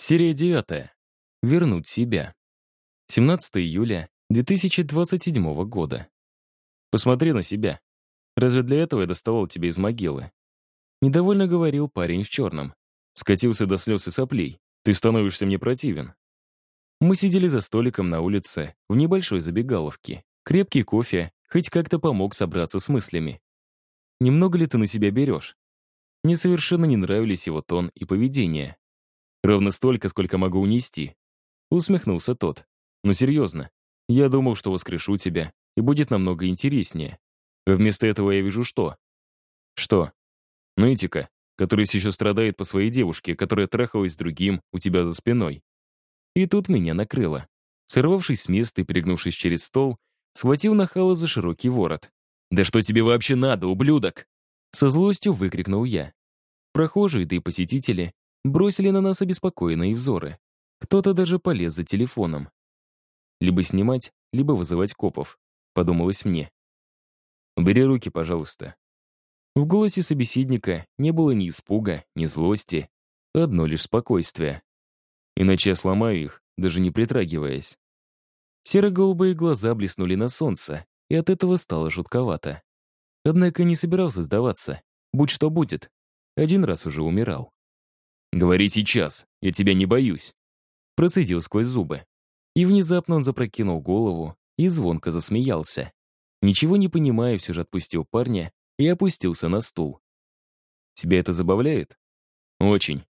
Серия 9. Вернуть себя. 17 июля 2027 года. Посмотри на себя. Разве для этого я доставал тебя из могилы? Недовольно говорил парень в черном. Скатился до слез и соплей. Ты становишься мне противен. Мы сидели за столиком на улице, в небольшой забегаловке. Крепкий кофе хоть как-то помог собраться с мыслями. Немного ли ты на себя берешь? Мне совершенно не нравились его тон и поведение. Ровно столько, сколько могу унести. Усмехнулся тот. Но серьезно, я думал, что воскрешу тебя, и будет намного интереснее. Вместо этого я вижу что? Что? Нытика, который все еще страдает по своей девушке, которая трахалась с другим у тебя за спиной. И тут меня накрыло. Сорвавшись с места и перегнувшись через стол, схватил нахала за широкий ворот. «Да что тебе вообще надо, ублюдок?» Со злостью выкрикнул я. Прохожие, да и посетители бросили на нас обеспокоенные взоры. Кто-то даже полез за телефоном. Либо снимать, либо вызывать копов, подумалось мне. «Убери руки, пожалуйста». В голосе собеседника не было ни испуга, ни злости, одно лишь спокойствие. Иначе я сломаю их, даже не притрагиваясь. Серо-голубые глаза блеснули на солнце, и от этого стало жутковато. Однако не собирался сдаваться. Будь что будет. Один раз уже умирал. «Говори сейчас, я тебя не боюсь», процедил сквозь зубы. И внезапно он запрокинул голову и звонко засмеялся. Ничего не понимая, все же отпустил парня и опустился на стул. «Тебя это забавляет?» «Очень».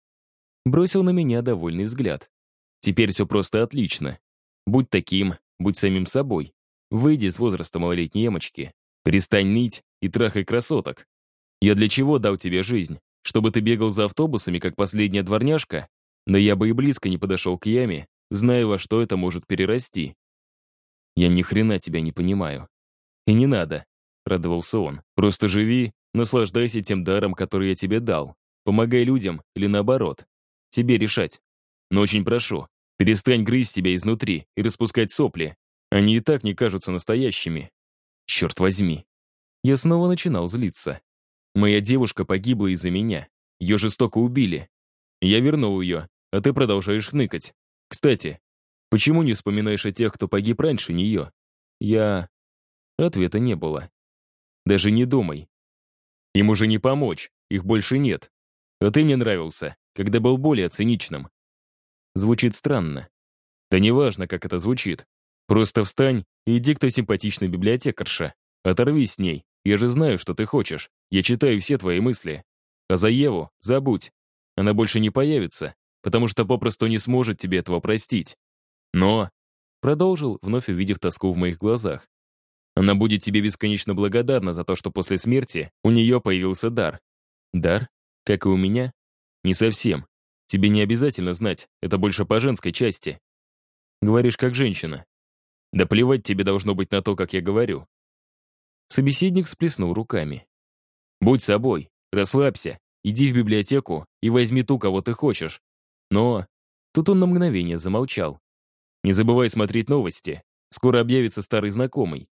Бросил на меня довольный взгляд. «Теперь все просто отлично. Будь таким, будь самим собой. Выйди с возраста малолетней емочки. Перестань ныть и трахай красоток. Я для чего дал тебе жизнь? Чтобы ты бегал за автобусами, как последняя дворняжка? Но я бы и близко не подошел к яме, зная, во что это может перерасти. Я ни хрена тебя не понимаю. И не надо, радовался он. Просто живи, наслаждайся тем даром, который я тебе дал. Помогай людям или наоборот. Тебе решать. Но очень прошу, перестань грызть себя изнутри и распускать сопли. Они и так не кажутся настоящими. Черт возьми. Я снова начинал злиться. Моя девушка погибла из-за меня. Ее жестоко убили. Я вернул ее, а ты продолжаешь хныкать. Кстати, почему не вспоминаешь о тех, кто погиб раньше нее? Я... Ответа не было. Даже не думай. Им уже не помочь, их больше нет. А ты мне нравился, когда был более циничным. Звучит странно. Да неважно, как это звучит. Просто встань и иди к той симпатичной библиотекарше. Оторвись с ней. Я же знаю, что ты хочешь. Я читаю все твои мысли. А за Еву забудь. Она больше не появится, потому что попросту не сможет тебе этого простить. Но, продолжил, вновь увидев тоску в моих глазах, она будет тебе бесконечно благодарна за то, что после смерти у нее появился дар. Дар? Как и у меня? Не совсем. Тебе не обязательно знать, это больше по женской части. Говоришь как женщина. Да плевать тебе должно быть на то, как я говорю. Собеседник всплеснул руками. Будь собой, расслабься, иди в библиотеку и возьми ту, кого ты хочешь. Но... Тут он на мгновение замолчал. Не забывай смотреть новости. Скоро объявится старый знакомый.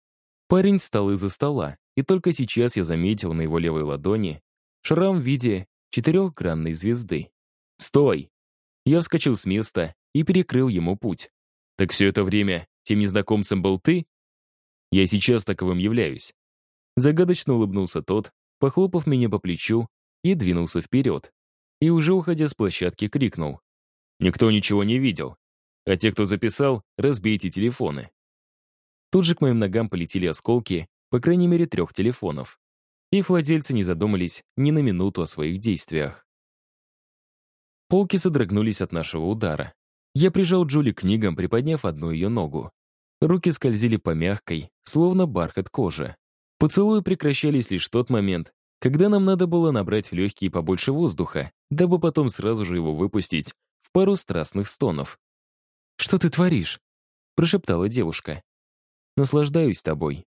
Парень встал из-за стола, и только сейчас я заметил на его левой ладони шрам в виде четырехгранной звезды. «Стой!» Я вскочил с места и перекрыл ему путь. «Так все это время тем незнакомцем был ты?» «Я сейчас таковым являюсь». Загадочно улыбнулся тот, похлопав меня по плечу, и двинулся вперед. И уже уходя с площадки, крикнул. Никто ничего не видел. А те, кто записал, разбейте телефоны. Тут же к моим ногам полетели осколки, по крайней мере, трех телефонов. Их владельцы не задумались ни на минуту о своих действиях. Полки содрогнулись от нашего удара. Я прижал Джули к книгам, приподняв одну ее ногу. Руки скользили по мягкой, словно бархат кожи. Поцелуи прекращались лишь в тот момент, когда нам надо было набрать в легкие побольше воздуха, дабы потом сразу же его выпустить в пару страстных стонов. «Что ты творишь?» — прошептала девушка. «Наслаждаюсь тобой».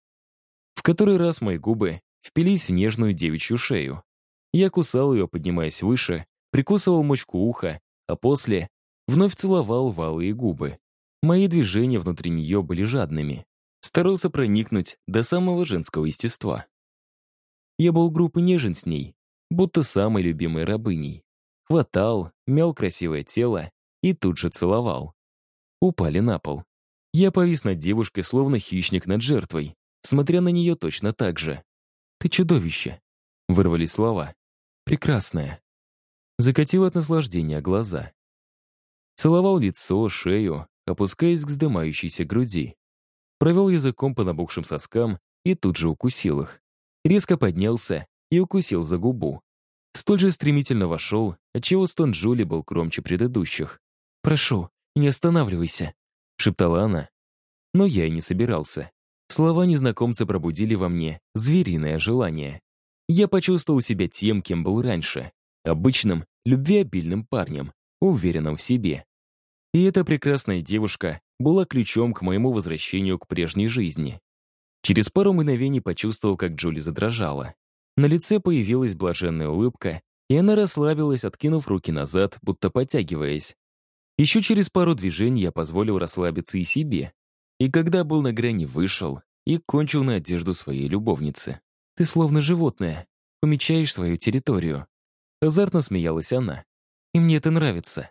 В который раз мои губы впились в нежную девичью шею. Я кусал ее, поднимаясь выше, прикусывал мочку уха, а после вновь целовал валые губы. Мои движения внутри нее были жадными. Старался проникнуть до самого женского естества. Я был груб нежен с ней, будто самой любимой рабыней. Хватал, мял красивое тело и тут же целовал. Упали на пол. Я повис над девушкой, словно хищник над жертвой, смотря на нее точно так же. «Ты чудовище!» — вырвались слова. «Прекрасная!» Закатил от наслаждения глаза. Целовал лицо, шею, опускаясь к вздымающейся груди. Провел языком по набухшим соскам и тут же укусил их. Резко поднялся и укусил за губу. Столь же стремительно вошел, отчего стон Джули был громче предыдущих. «Прошу, не останавливайся», — шептала она. Но я и не собирался. Слова незнакомца пробудили во мне звериное желание. Я почувствовал себя тем, кем был раньше. Обычным, любвеобильным парнем, уверенным в себе. И эта прекрасная девушка была ключом к моему возвращению к прежней жизни. Через пару мгновений почувствовал, как Джули задрожала. На лице появилась блаженная улыбка, и она расслабилась, откинув руки назад, будто подтягиваясь. Еще через пару движений я позволил расслабиться и себе. И когда был на грани, вышел и кончил на одежду своей любовницы. «Ты словно животное, помечаешь свою территорию». Азартно смеялась она. «И мне это нравится.